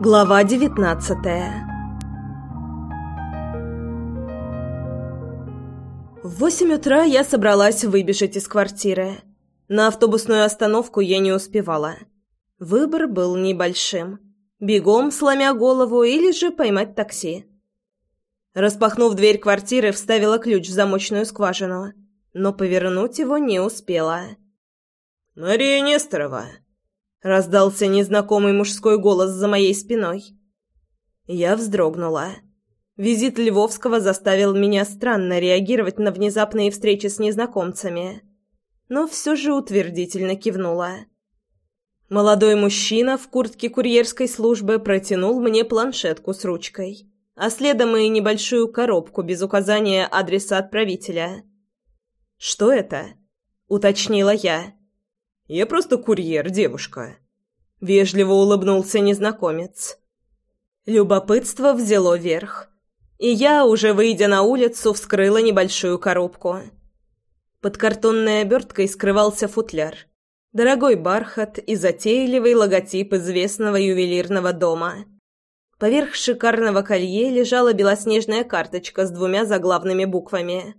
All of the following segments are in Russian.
Глава девятнадцатая В восемь утра я собралась выбежать из квартиры. На автобусную остановку я не успевала. Выбор был небольшим. Бегом, сломя голову, или же поймать такси. Распахнув дверь квартиры, вставила ключ в замочную скважину, но повернуть его не успела. «Мария Несторова!» — раздался незнакомый мужской голос за моей спиной. Я вздрогнула. Визит Львовского заставил меня странно реагировать на внезапные встречи с незнакомцами, но все же утвердительно кивнула. Молодой мужчина в куртке курьерской службы протянул мне планшетку с ручкой, а следом и небольшую коробку без указания адреса отправителя. «Что это?» — уточнила я. «Я просто курьер, девушка», — вежливо улыбнулся незнакомец. Любопытство взяло верх и я, уже выйдя на улицу, вскрыла небольшую коробку. Под картонной оберткой скрывался футляр. Дорогой бархат и затейливый логотип известного ювелирного дома. Поверх шикарного колье лежала белоснежная карточка с двумя заглавными буквами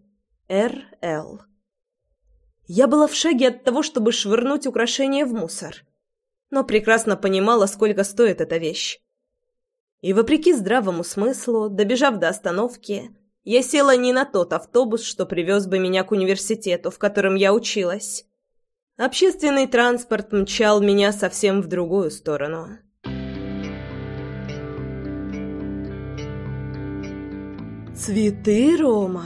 «РЛ». Я была в шаге от того, чтобы швырнуть украшение в мусор, но прекрасно понимала, сколько стоит эта вещь. И вопреки здравому смыслу, добежав до остановки, я села не на тот автобус, что привез бы меня к университету, в котором я училась. Общественный транспорт мчал меня совсем в другую сторону. «Цветы, Рома!»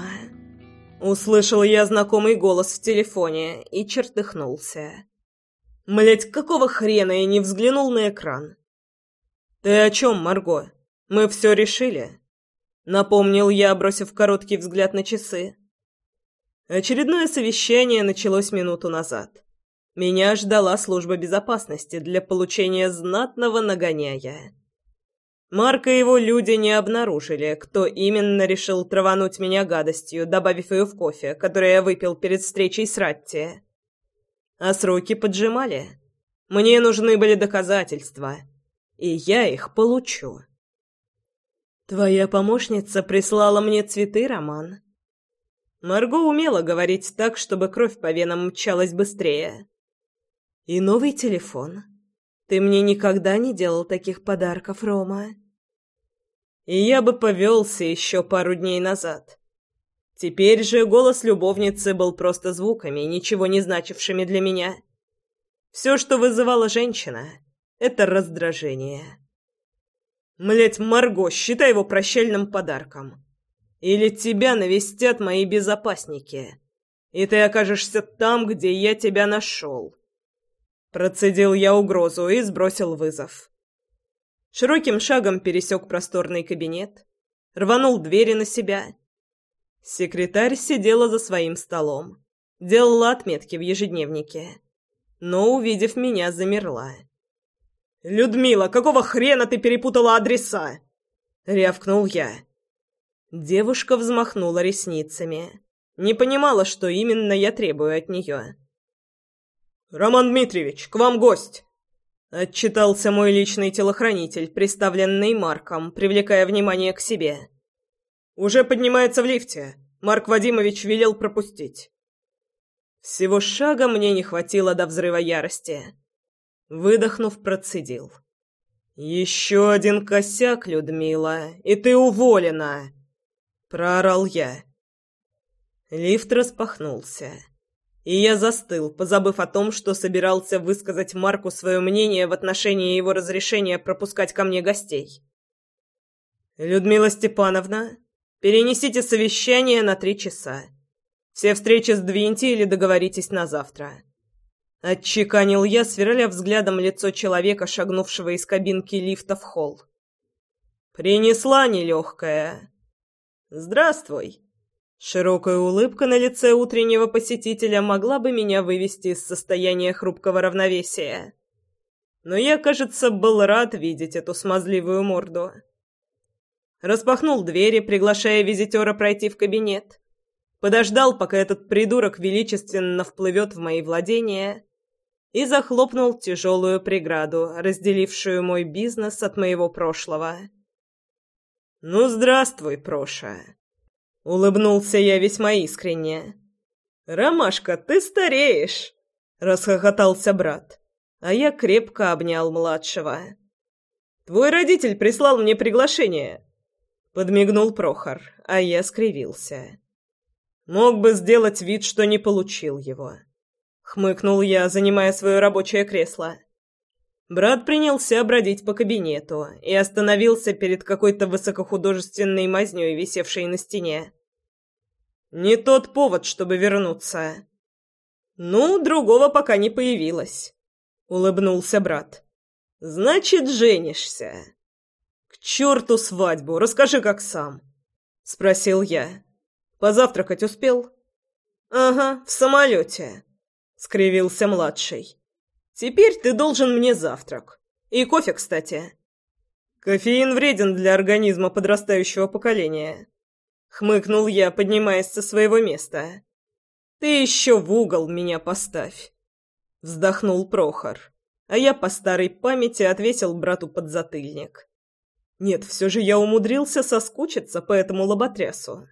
Услышал я знакомый голос в телефоне и чертыхнулся. Млять, какого хрена я не взглянул на экран? «Ты о чем, Марго? Мы все решили?» Напомнил я, бросив короткий взгляд на часы. Очередное совещание началось минуту назад. Меня ждала служба безопасности для получения знатного нагоняя. Марка и его люди не обнаружили, кто именно решил травануть меня гадостью, добавив ее в кофе, который я выпил перед встречей с Ратти. А сроки поджимали. Мне нужны были доказательства — и я их получу. Твоя помощница прислала мне цветы, Роман. Марго умела говорить так, чтобы кровь по венам мчалась быстрее. И новый телефон. Ты мне никогда не делал таких подарков, Рома. И я бы повелся еще пару дней назад. Теперь же голос любовницы был просто звуками, ничего не значившими для меня. Все, что вызывала женщина — это раздражение. Млять, Марго, считай его прощальным подарком. Или тебя навестят мои безопасники, и ты окажешься там, где я тебя нашел. Процедил я угрозу и сбросил вызов. Широким шагом пересек просторный кабинет, рванул двери на себя. Секретарь сидела за своим столом, делала отметки в ежедневнике, но, увидев меня, замерла. «Людмила, какого хрена ты перепутала адреса?» — рявкнул я. Девушка взмахнула ресницами. Не понимала, что именно я требую от нее. «Роман Дмитриевич, к вам гость!» Отчитался мой личный телохранитель, представленный Марком, привлекая внимание к себе. «Уже поднимается в лифте. Марк Вадимович велел пропустить». Всего шага мне не хватило до взрыва ярости. Выдохнув, процедил. «Еще один косяк, Людмила, и ты уволена!» Проорал я. Лифт распахнулся. И я застыл, позабыв о том, что собирался высказать Марку свое мнение в отношении его разрешения пропускать ко мне гостей. «Людмила Степановна, перенесите совещание на три часа. Все встречи сдвиньте или договоритесь на завтра». Отчеканил я, сверля взглядом лицо человека, шагнувшего из кабинки лифта в холл. «Принесла нелегкая». «Здравствуй». Широкая улыбка на лице утреннего посетителя могла бы меня вывести из состояния хрупкого равновесия. Но я, кажется, был рад видеть эту смазливую морду. Распахнул двери, приглашая визитера пройти в кабинет. Подождал, пока этот придурок величественно вплывет в мои владения и захлопнул тяжелую преграду, разделившую мой бизнес от моего прошлого. «Ну, здравствуй, Проша!» Улыбнулся я весьма искренне. «Ромашка, ты стареешь!» — расхохотался брат, а я крепко обнял младшего. «Твой родитель прислал мне приглашение!» Подмигнул Прохор, а я скривился. Мог бы сделать вид, что не получил его. Хмыкнул я, занимая свое рабочее кресло. Брат принялся бродить по кабинету и остановился перед какой-то высокохудожественной мазнёй, висевшей на стене. «Не тот повод, чтобы вернуться». «Ну, другого пока не появилось», — улыбнулся брат. «Значит, женишься». «К черту свадьбу, расскажи, как сам», — спросил я. Позавтракать успел?» «Ага, в самолете», — скривился младший. «Теперь ты должен мне завтрак. И кофе, кстати». «Кофеин вреден для организма подрастающего поколения», — хмыкнул я, поднимаясь со своего места. «Ты еще в угол меня поставь», — вздохнул Прохор, а я по старой памяти отвесил брату подзатыльник. «Нет, все же я умудрился соскучиться по этому лоботрясу».